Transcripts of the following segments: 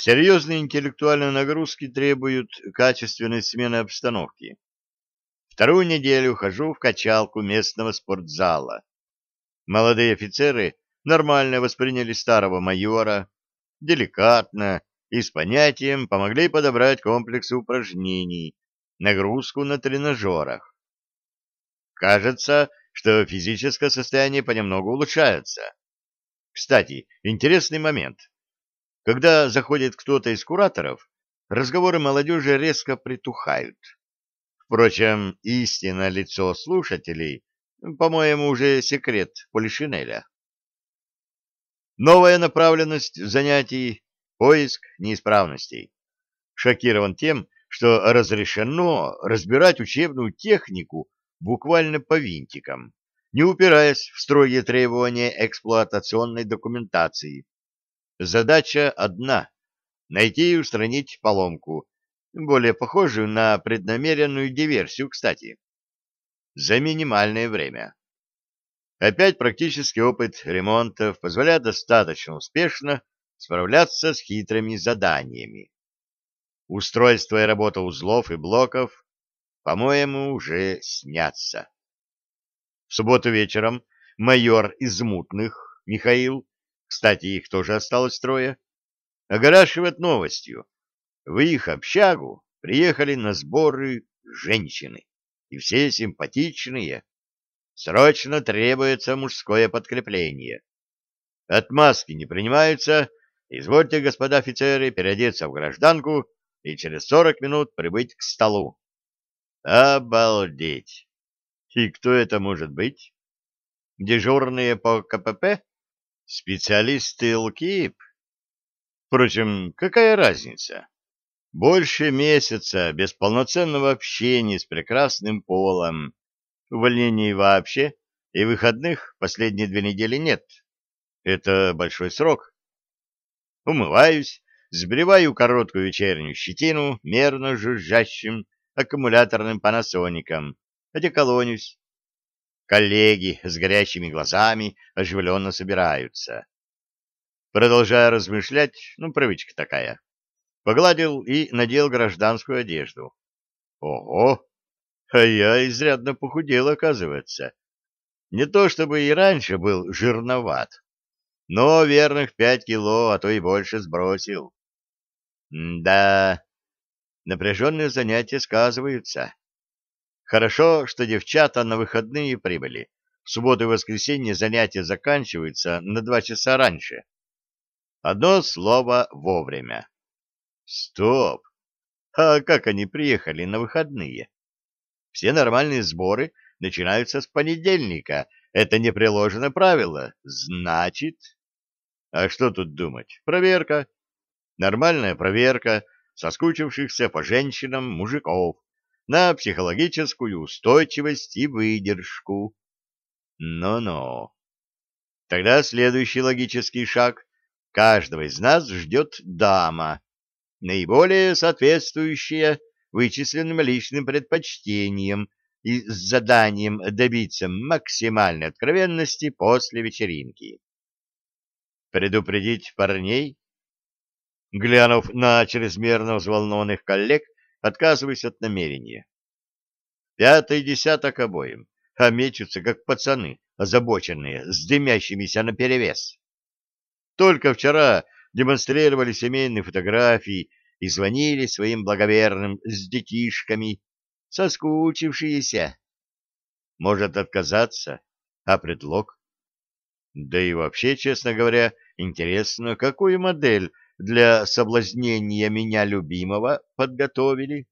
Серьезные интеллектуальные нагрузки требуют качественной смены обстановки. Вторую неделю хожу в качалку местного спортзала. Молодые офицеры нормально восприняли старого майора, деликатно и с понятием помогли подобрать комплексы упражнений, нагрузку на тренажерах. Кажется, что физическое состояние понемногу улучшается. Кстати, интересный момент. Когда заходит кто-то из кураторов, разговоры молодежи резко притухают. Впрочем, истинное лицо слушателей, по-моему, уже секрет Полишинеля. Новая направленность занятий — поиск неисправностей. Шокирован тем, что разрешено разбирать учебную технику буквально по винтикам, не упираясь в строгие требования эксплуатационной документации. Задача одна — найти и устранить поломку, более похожую на преднамеренную диверсию, кстати, за минимальное время. Опять практический опыт ремонтов позволяет достаточно успешно справляться с хитрыми заданиями. Устройство и работа узлов и блоков, по-моему, уже снятся. В субботу вечером майор из мутных, Михаил, кстати, их тоже осталось трое, огорашивает новостью. В их общагу приехали на сборы женщины, и все симпатичные. Срочно требуется мужское подкрепление. Отмазки не принимаются. Извольте, господа офицеры, переодеться в гражданку и через сорок минут прибыть к столу. Обалдеть! И кто это может быть? Дежурные по КПП? Специалисты ЛКИП? Впрочем, какая разница? Больше месяца без полноценного общения с прекрасным полом. Увольнений вообще и выходных последние две недели нет. Это большой срок. Умываюсь, сбриваю короткую вечернюю щетину мерно жужжащим аккумуляторным панасоником, одеколонюсь. Коллеги с горящими глазами оживленно собираются. Продолжая размышлять, ну, привычка такая, погладил и надел гражданскую одежду. Ого! А я изрядно похудел, оказывается. Не то чтобы и раньше был жирноват, но верных пять кило, а то и больше сбросил. М да, напряженные занятия сказываются. Хорошо, что девчата на выходные прибыли. В субботу и воскресенье занятия заканчиваются на два часа раньше. Одно слово вовремя. Стоп! А как они приехали на выходные? Все нормальные сборы начинаются с понедельника. Это не приложено правило. Значит... А что тут думать? Проверка. Нормальная проверка соскучившихся по женщинам мужиков на психологическую устойчивость и выдержку. Но-но. Тогда следующий логический шаг. Каждого из нас ждет дама, наиболее соответствующая вычисленным личным предпочтениям и с заданием добиться максимальной откровенности после вечеринки. Предупредить парней? Глянув на чрезмерно взволнованных коллег, отказываясь от намерения. Пятый десяток обоим, а мечутся, как пацаны, озабоченные, с дымящимися наперевес. Только вчера демонстрировали семейные фотографии и звонили своим благоверным с детишками, соскучившиеся. Может отказаться, а предлог? Да и вообще, честно говоря, интересно, какую модель для соблазнения меня любимого подготовили.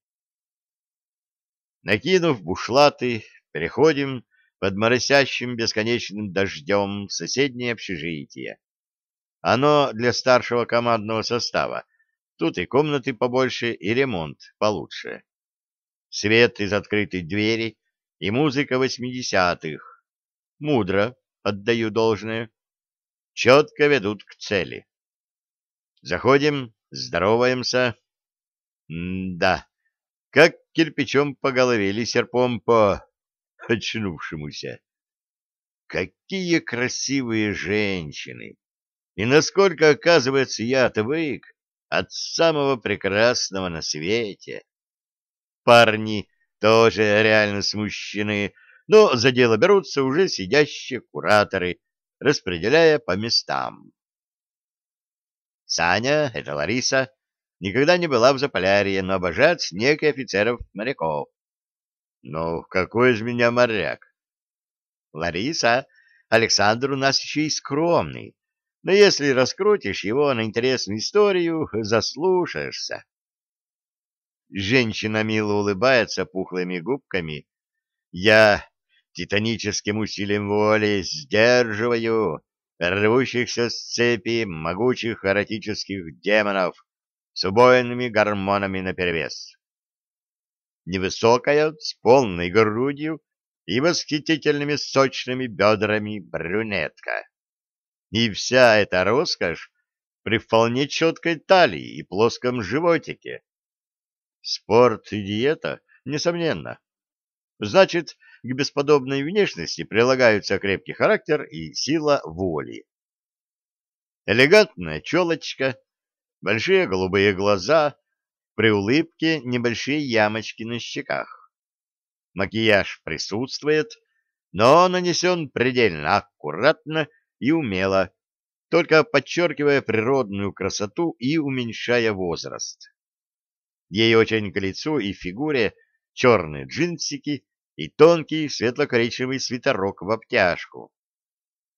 Накинув бушлаты, переходим под моросящим бесконечным дождем в соседнее общежитие. Оно для старшего командного состава. Тут и комнаты побольше, и ремонт получше. Свет из открытой двери и музыка восьмидесятых. Мудро, отдаю должное. Четко ведут к цели. Заходим, здороваемся. М-да, как кирпичом по голове или серпом по очнувшемуся. Какие красивые женщины! И насколько, оказывается, я отвык от самого прекрасного на свете. Парни тоже реально смущены, но за дело берутся уже сидящие кураторы, распределяя по местам. Саня, это Лариса, никогда не была в Заполярье, но обожает снег и офицеров-моряков. Ну, какой из меня моряк? Лариса, Александр у нас еще и скромный, но если раскрутишь его на интересную историю, заслушаешься. Женщина мило улыбается пухлыми губками. Я титаническим усилием воли сдерживаю рвущихся с цепи могучих эротических демонов с убойными гормонами наперевес. Невысокая, с полной грудью и восхитительными сочными бедрами брюнетка. И вся эта роскошь при вполне четкой талии и плоском животике. Спорт и диета, несомненно. Значит, к бесподобной внешности прилагаются крепкий характер и сила воли. Элегантная челочка, большие голубые глаза, при улыбке небольшие ямочки на щеках. Макияж присутствует, но нанесен предельно аккуратно и умело, только подчеркивая природную красоту и уменьшая возраст. Ей очень к лицу и фигуре черные джинсики и тонкий светло-коричневый свитерок в обтяжку.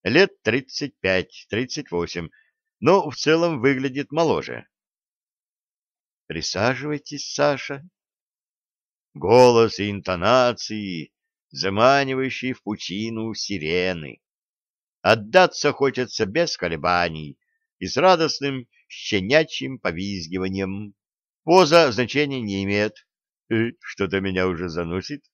Лет 35-38, но в целом выглядит моложе. «Присаживайтесь, Саша». Голос и интонации, заманивающие в пучину сирены. Отдаться хочется без колебаний и с радостным щенячьим повизгиванием. Поза значения не имеет. Э, что-то меня уже заносит.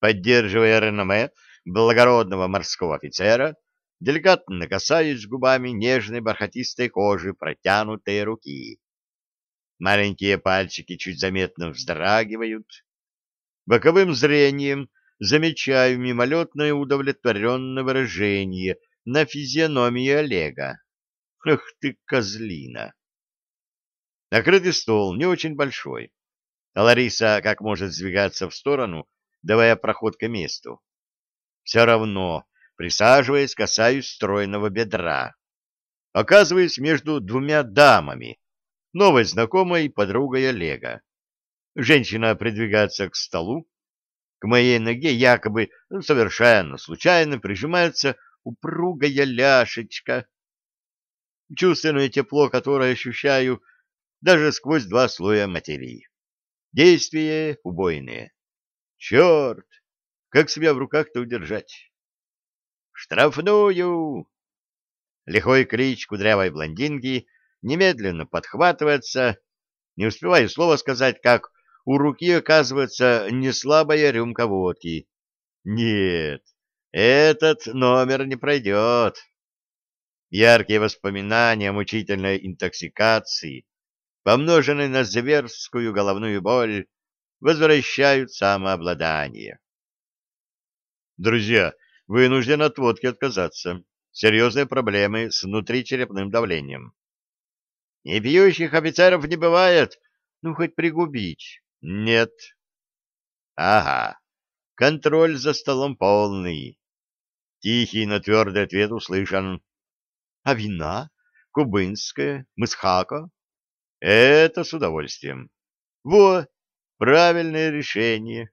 Поддерживая реноме благородного морского офицера, деликатно касаясь губами нежной бархатистой кожи протянутой руки. Маленькие пальчики чуть заметно вздрагивают. Боковым зрением замечаю мимолетное удовлетворенное выражение на физиономии Олега. Ах ты, козлина! Накрытый стол не очень большой. Лариса как может сдвигаться в сторону, давая проход к месту. Все равно, присаживаясь, касаюсь стройного бедра. Оказываюсь между двумя дамами, новой знакомой подругой Олега. Женщина придвигается к столу, к моей ноге якобы ну, совершенно случайно прижимается упругая ляшечка. Чувственное тепло, которое ощущаю даже сквозь два слоя материи. Действия убойные. Черт! Как себя в руках-то удержать? «Штрафную!» Лихой крич кудрявой блондинки немедленно подхватывается, не успеваю слова сказать, как у руки оказывается не слабая рюмка водки. Нет, этот номер не пройдет. Яркие воспоминания мучительной интоксикации, помноженной на зверскую головную боль, возвращают самообладание. Друзья, вынужден от водки отказаться. Серьезные проблемы с внутричерепным давлением. Не пьющих офицеров не бывает, ну хоть пригубить. Нет. Ага, контроль за столом полный. Тихий, но твердый ответ услышан. А вина? Кубынская? Мысхака? Это с удовольствием. Во, правильное решение.